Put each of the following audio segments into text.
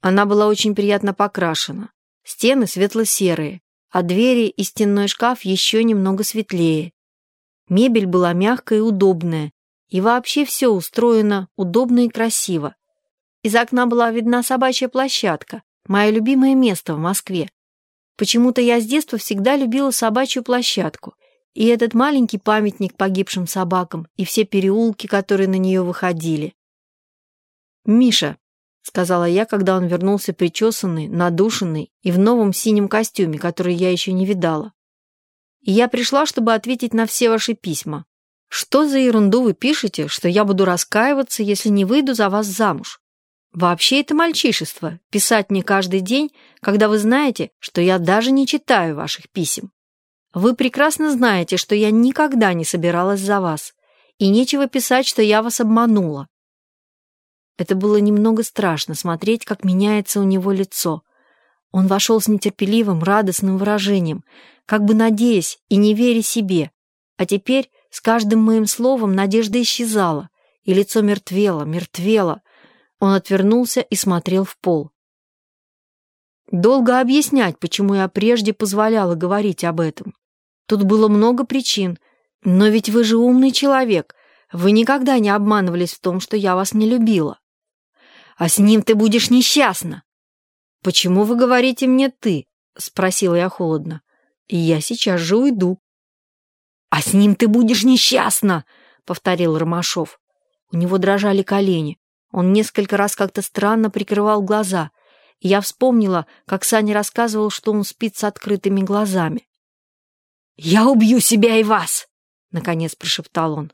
Она была очень приятно покрашена. Стены светло-серые, а двери и стенной шкаф еще немного светлее. Мебель была мягкая и удобная, и вообще все устроено удобно и красиво. Из окна была видна собачья площадка, мое любимое место в Москве. Почему-то я с детства всегда любила собачью площадку, и этот маленький памятник погибшим собакам, и все переулки, которые на нее выходили. «Миша», — сказала я, когда он вернулся причесанный, надушенный и в новом синем костюме, который я еще не видала. «И я пришла, чтобы ответить на все ваши письма. Что за ерунду вы пишете, что я буду раскаиваться, если не выйду за вас замуж? Вообще это мальчишество, писать мне каждый день, когда вы знаете, что я даже не читаю ваших писем. Вы прекрасно знаете, что я никогда не собиралась за вас, и нечего писать, что я вас обманула. Это было немного страшно смотреть, как меняется у него лицо. Он вошел с нетерпеливым, радостным выражением, как бы надеясь и не веря себе. А теперь с каждым моим словом надежда исчезала, и лицо мертвело, мертвело. Он отвернулся и смотрел в пол. Долго объяснять, почему я прежде позволяла говорить об этом. Тут было много причин. Но ведь вы же умный человек. Вы никогда не обманывались в том, что я вас не любила а с ним ты будешь несчастна. Почему вы говорите мне «ты»? Спросила я холодно. Я сейчас же уйду. А с ним ты будешь несчастна, повторил Ромашов. У него дрожали колени. Он несколько раз как-то странно прикрывал глаза. Я вспомнила, как Саня рассказывал, что он спит с открытыми глазами. «Я убью себя и вас!» — наконец прошептал он.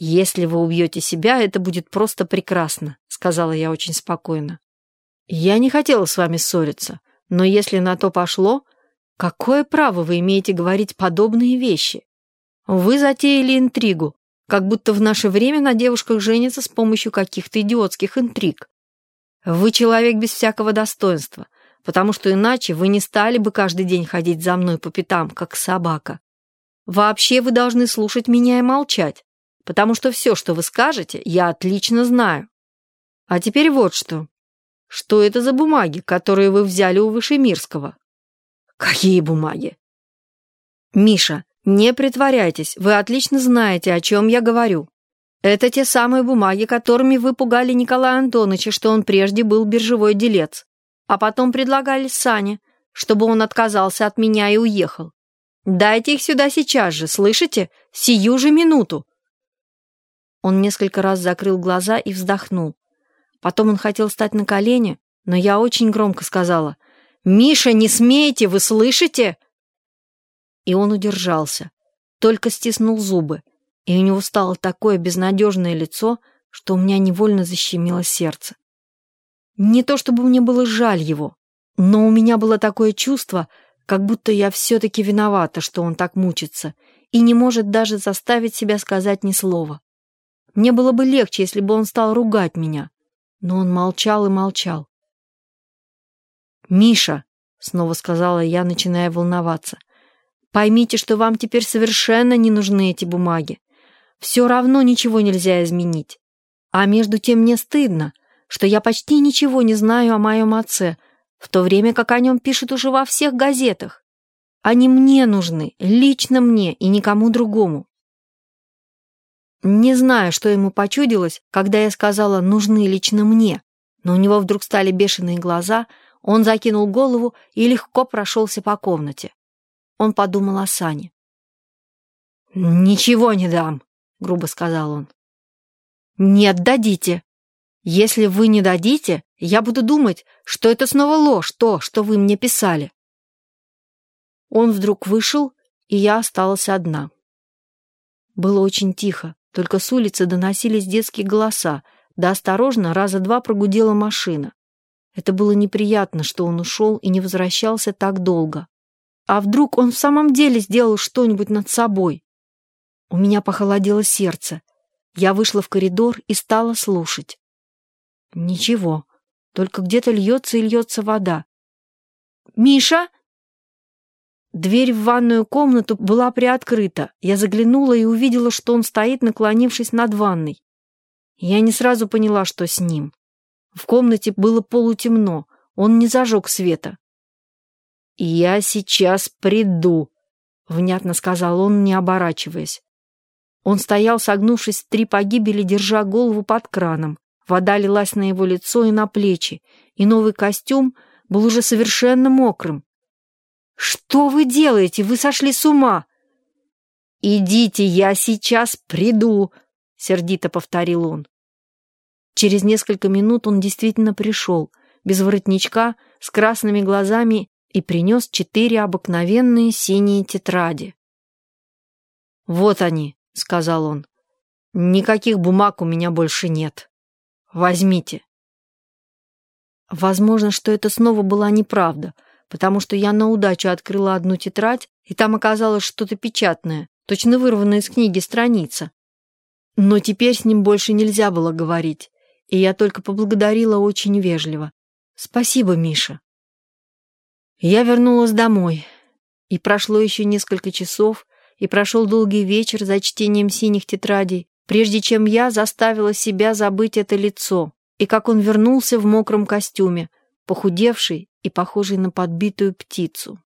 «Если вы убьете себя, это будет просто прекрасно», — сказала я очень спокойно. «Я не хотела с вами ссориться, но если на то пошло, какое право вы имеете говорить подобные вещи? Вы затеяли интригу, как будто в наше время на девушках женятся с помощью каких-то идиотских интриг. Вы человек без всякого достоинства, потому что иначе вы не стали бы каждый день ходить за мной по пятам, как собака. Вообще вы должны слушать меня и молчать потому что все, что вы скажете, я отлично знаю. А теперь вот что. Что это за бумаги, которые вы взяли у Вышемирского? Какие бумаги? Миша, не притворяйтесь, вы отлично знаете, о чем я говорю. Это те самые бумаги, которыми вы пугали Николая Антоновича, что он прежде был биржевой делец, а потом предлагали Сане, чтобы он отказался от меня и уехал. Дайте их сюда сейчас же, слышите? Сию же минуту. Он несколько раз закрыл глаза и вздохнул. Потом он хотел встать на колени, но я очень громко сказала «Миша, не смейте, вы слышите?» И он удержался, только стиснул зубы, и у него стало такое безнадежное лицо, что у меня невольно защемило сердце. Не то чтобы мне было жаль его, но у меня было такое чувство, как будто я все-таки виновата, что он так мучится, и не может даже заставить себя сказать ни слова. Мне было бы легче, если бы он стал ругать меня. Но он молчал и молчал. «Миша», — снова сказала я, начиная волноваться, «поймите, что вам теперь совершенно не нужны эти бумаги. Все равно ничего нельзя изменить. А между тем мне стыдно, что я почти ничего не знаю о моем отце, в то время как о нем пишут уже во всех газетах. Они мне нужны, лично мне и никому другому. Не знаю, что ему почудилось, когда я сказала «нужны лично мне», но у него вдруг стали бешеные глаза, он закинул голову и легко прошелся по комнате. Он подумал о Сане. «Ничего не дам», — грубо сказал он. «Нет, дадите. Если вы не дадите, я буду думать, что это снова ложь, то, что вы мне писали». Он вдруг вышел, и я осталась одна. Было очень тихо. Только с улицы доносились детские голоса, да осторожно раза два прогудела машина. Это было неприятно, что он ушел и не возвращался так долго. А вдруг он в самом деле сделал что-нибудь над собой? У меня похолодело сердце. Я вышла в коридор и стала слушать. Ничего, только где-то льется и льется вода. «Миша!» Дверь в ванную комнату была приоткрыта. Я заглянула и увидела, что он стоит, наклонившись над ванной. Я не сразу поняла, что с ним. В комнате было полутемно, он не зажег света. «Я сейчас приду», — внятно сказал он, не оборачиваясь. Он стоял, согнувшись в три погибели, держа голову под краном. Вода лилась на его лицо и на плечи, и новый костюм был уже совершенно мокрым. «Что вы делаете? Вы сошли с ума!» «Идите, я сейчас приду!» — сердито повторил он. Через несколько минут он действительно пришел, без воротничка, с красными глазами и принес четыре обыкновенные синие тетради. «Вот они», — сказал он. «Никаких бумаг у меня больше нет. Возьмите». Возможно, что это снова была неправда, потому что я на удачу открыла одну тетрадь, и там оказалось что-то печатное, точно вырванная из книги страница. Но теперь с ним больше нельзя было говорить, и я только поблагодарила очень вежливо. «Спасибо, Миша». Я вернулась домой, и прошло еще несколько часов, и прошел долгий вечер за чтением синих тетрадей, прежде чем я заставила себя забыть это лицо, и как он вернулся в мокром костюме, похудевший и похожий на подбитую птицу.